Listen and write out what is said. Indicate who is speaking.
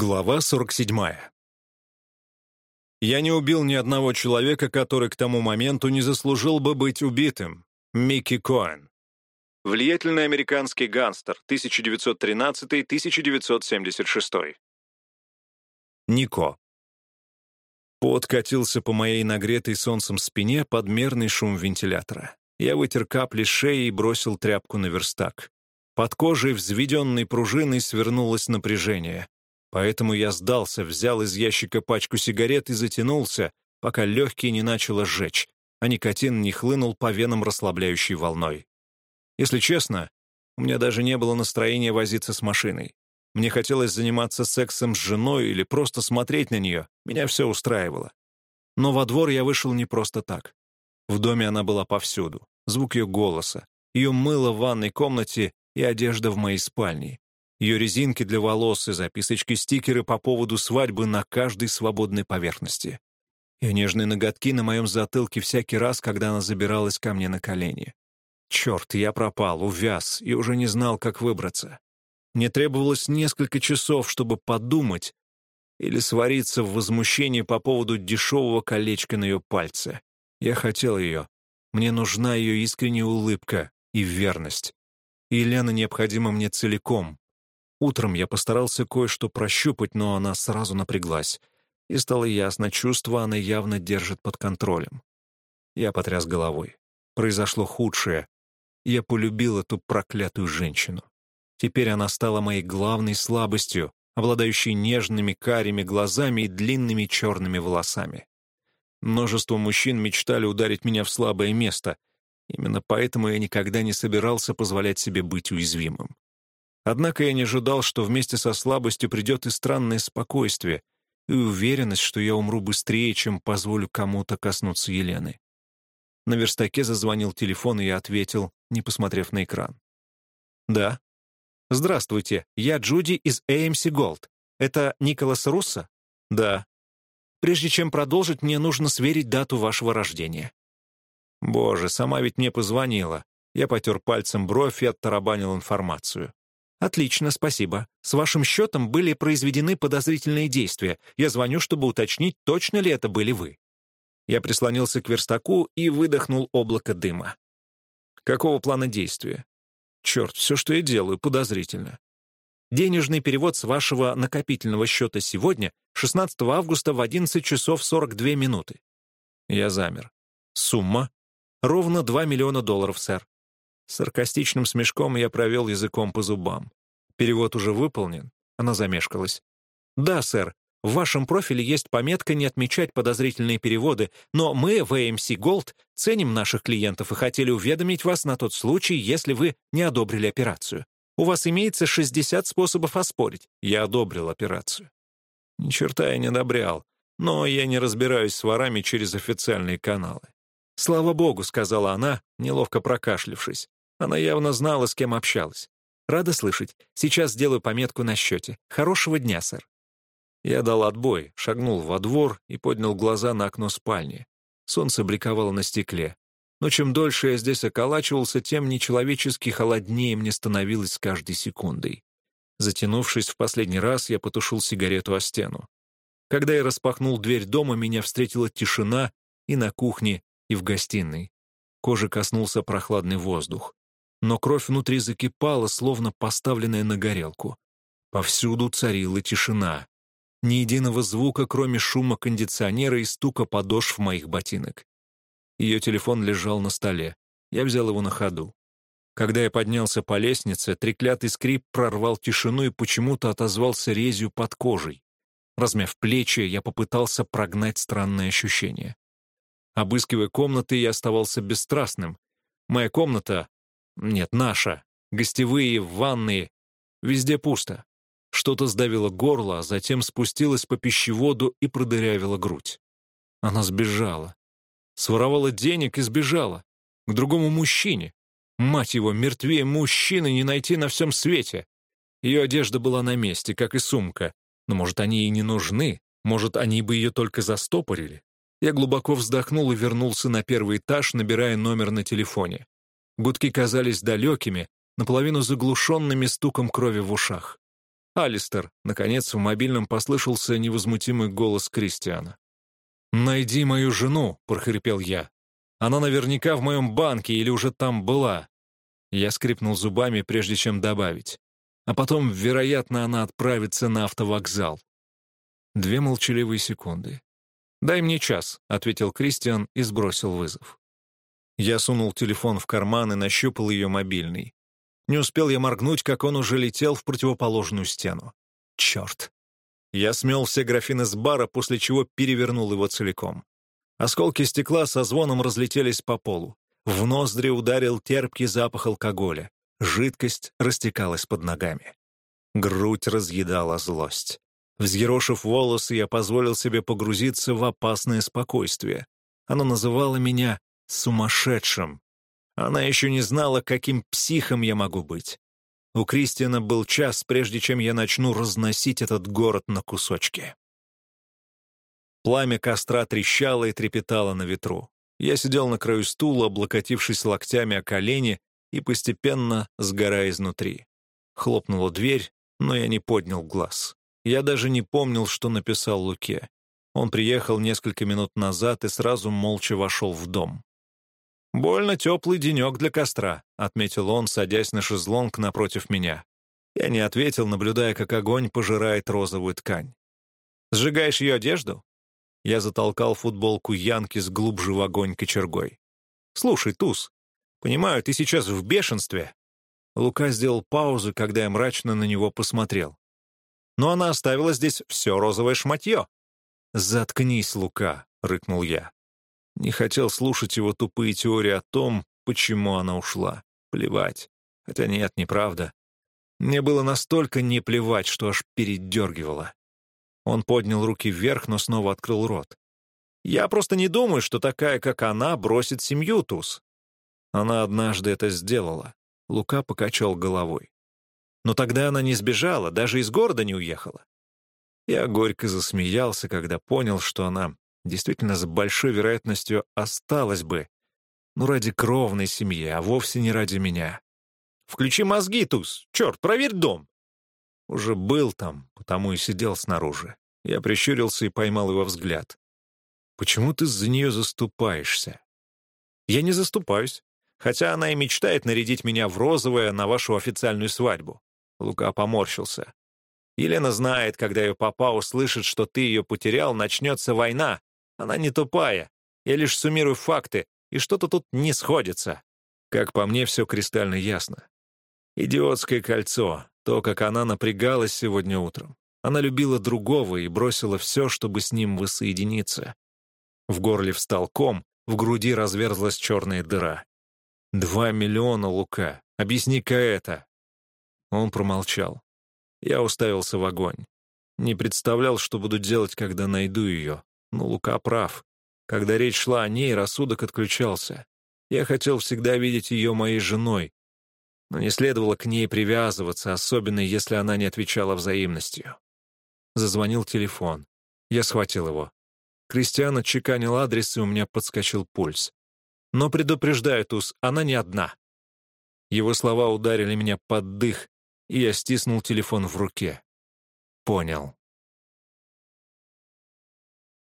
Speaker 1: Глава 47. Я не убил ни одного человека, который к тому моменту не заслужил бы быть убитым. Микки Коэн. Влиятельный американский гангстер, 1913-1976. Нико. Пот катился по моей нагретой солнцем спине под мерный шум вентилятора. Я вытер капли шеи и бросил тряпку на верстак. Под кожей, взведенной пружиной, свернулось напряжение. Поэтому я сдался, взял из ящика пачку сигарет и затянулся, пока легкие не начало сжечь, а никотин не хлынул по венам расслабляющей волной. Если честно, у меня даже не было настроения возиться с машиной. Мне хотелось заниматься сексом с женой или просто смотреть на нее. Меня все устраивало. Но во двор я вышел не просто так. В доме она была повсюду. Звук ее голоса, ее мыло в ванной комнате и одежда в моей спальне ее резинки для волос и записочки-стикеры по поводу свадьбы на каждой свободной поверхности. Ее нежные ноготки на моем затылке всякий раз, когда она забиралась ко мне на колени. Черт, я пропал, увяз и уже не знал, как выбраться. Мне требовалось несколько часов, чтобы подумать или свариться в возмущении по поводу дешевого колечка на ее пальце. Я хотел ее. Мне нужна ее искренняя улыбка и верность. И Елена необходима мне целиком, Утром я постарался кое-что прощупать, но она сразу напряглась. И стало ясно, чувство она явно держит под контролем. Я потряс головой. Произошло худшее. Я полюбил эту проклятую женщину. Теперь она стала моей главной слабостью, обладающей нежными карими глазами и длинными черными волосами. Множество мужчин мечтали ударить меня в слабое место. Именно поэтому я никогда не собирался позволять себе быть уязвимым. Однако я не ожидал, что вместе со слабостью придет и странное спокойствие, и уверенность, что я умру быстрее, чем позволю кому-то коснуться Елены. На верстаке зазвонил телефон, и я ответил, не посмотрев на экран. «Да». «Здравствуйте, я Джуди из AMC Gold. Это Николас Руссо?» «Да». «Прежде чем продолжить, мне нужно сверить дату вашего рождения». «Боже, сама ведь мне позвонила». Я потер пальцем бровь и оттарабанил информацию. «Отлично, спасибо. С вашим счетом были произведены подозрительные действия. Я звоню, чтобы уточнить, точно ли это были вы». Я прислонился к верстаку и выдохнул облако дыма. «Какого плана действия?» «Черт, все, что я делаю, подозрительно». «Денежный перевод с вашего накопительного счета сегодня, 16 августа в 11 часов 42 минуты». Я замер. «Сумма?» «Ровно 2 миллиона долларов, сэр». Саркастичным смешком я провел языком по зубам. Перевод уже выполнен. Она замешкалась. «Да, сэр. В вашем профиле есть пометка «Не отмечать подозрительные переводы», но мы в AMC Gold ценим наших клиентов и хотели уведомить вас на тот случай, если вы не одобрили операцию. У вас имеется 60 способов оспорить. Я одобрил операцию. Ни черта я не одобрял, но я не разбираюсь с ворами через официальные каналы. «Слава богу», — сказала она, неловко прокашлившись. Она явно знала, с кем общалась. «Рада слышать. Сейчас сделаю пометку на счете. Хорошего дня, сэр». Я дал отбой, шагнул во двор и поднял глаза на окно спальни. Солнце бликовало на стекле. Но чем дольше я здесь околачивался, тем нечеловечески холоднее мне становилось с каждой секундой. Затянувшись в последний раз, я потушил сигарету о стену. Когда я распахнул дверь дома, меня встретила тишина и на кухне, и в гостиной. Кожи коснулся прохладный воздух но кровь внутри закипала, словно поставленная на горелку. Повсюду царила тишина. Ни единого звука, кроме шума кондиционера и стука подошв моих ботинок. Ее телефон лежал на столе. Я взял его на ходу. Когда я поднялся по лестнице, треклятый скрип прорвал тишину и почему-то отозвался резью под кожей. Размяв плечи, я попытался прогнать странное ощущение. Обыскивая комнаты, я оставался бесстрастным. Моя комната, нет, наша. Гостевые, ванные. Везде пусто. Что-то сдавило горло, а затем спустилось по пищеводу и продырявило грудь. Она сбежала. Своровала денег и сбежала. К другому мужчине. Мать его, мертвее мужчины не найти на всем свете. Ее одежда была на месте, как и сумка. Но, может, они ей не нужны? Может, они бы ее только застопорили? Я глубоко вздохнул и вернулся на первый этаж, набирая номер на телефоне. Гудки казались далекими, наполовину заглушенными стуком крови в ушах. Алистер!» Наконец в мобильном послышался невозмутимый голос Кристиана. «Найди мою жену!» — прохрипел я. «Она наверняка в моем банке или уже там была». Я скрипнул зубами, прежде чем добавить. А потом, вероятно, она отправится на автовокзал. Две молчаливые секунды. «Дай мне час», — ответил Кристиан и сбросил вызов. Я сунул телефон в карман и нащупал ее мобильный. Не успел я моргнуть, как он уже летел в противоположную стену. Черт. Я смел все графины с бара, после чего перевернул его целиком. Осколки стекла со звоном разлетелись по полу. В ноздри ударил терпкий запах алкоголя. Жидкость растекалась под ногами. Грудь разъедала злость. Взъерошив волосы, я позволил себе погрузиться в опасное спокойствие. Оно называло меня сумасшедшим. Она еще не знала, каким психом я могу быть. У Кристиана был час, прежде чем я начну разносить этот город на кусочки. Пламя костра трещало и трепетало на ветру. Я сидел на краю стула, облокотившись локтями о колени и постепенно сгорая изнутри. Хлопнула дверь, но я не поднял глаз. Я даже не помнил, что написал Луке. Он приехал несколько минут назад и сразу молча вошел в дом. «Больно теплый денек для костра», — отметил он, садясь на шезлонг напротив меня. Я не ответил, наблюдая, как огонь пожирает розовую ткань. «Сжигаешь ее одежду?» Я затолкал футболку Янки с глубже в огонь кочергой. «Слушай, Туз, понимаю, ты сейчас в бешенстве». Лука сделал паузу, когда я мрачно на него посмотрел. «Но она оставила здесь все розовое шматье». «Заткнись, Лука», — рыкнул я. Не хотел слушать его тупые теории о том, почему она ушла. Плевать. Хотя нет, неправда. Мне было настолько не плевать, что аж передергивало. Он поднял руки вверх, но снова открыл рот. «Я просто не думаю, что такая, как она, бросит семью, Туз». Она однажды это сделала. Лука покачал головой. Но тогда она не сбежала, даже из города не уехала. Я горько засмеялся, когда понял, что она действительно с большой вероятностью осталась бы. Ну, ради кровной семьи, а вовсе не ради меня. «Включи мозги, Туз! Черт, проверь дом!» Уже был там, потому и сидел снаружи. Я прищурился и поймал его взгляд. «Почему ты за нее заступаешься?» «Я не заступаюсь, хотя она и мечтает нарядить меня в розовое на вашу официальную свадьбу». Лука поморщился. «Елена знает, когда ее папа услышит, что ты ее потерял, начнется война, она не тупая. Я лишь суммирую факты, и что-то тут не сходится. Как по мне, все кристально ясно. Идиотское кольцо, то, как она напрягалась сегодня утром. Она любила другого и бросила все, чтобы с ним воссоединиться. В горле встал ком, в груди разверзлась черная дыра. «Два миллиона, Лука. Объясни-ка это». Он промолчал. Я уставился в огонь. Не представлял, что буду делать, когда найду ее. Но Лука прав. Когда речь шла о ней, рассудок отключался. Я хотел всегда видеть ее моей женой, но не следовало к ней привязываться, особенно если она не отвечала взаимностью. Зазвонил телефон. Я схватил его. Кристиан отчеканил адрес, и у меня подскочил пульс. Но предупреждаю, Туз, она не одна. Его слова ударили меня под дых, и я стиснул телефон в руке. Понял.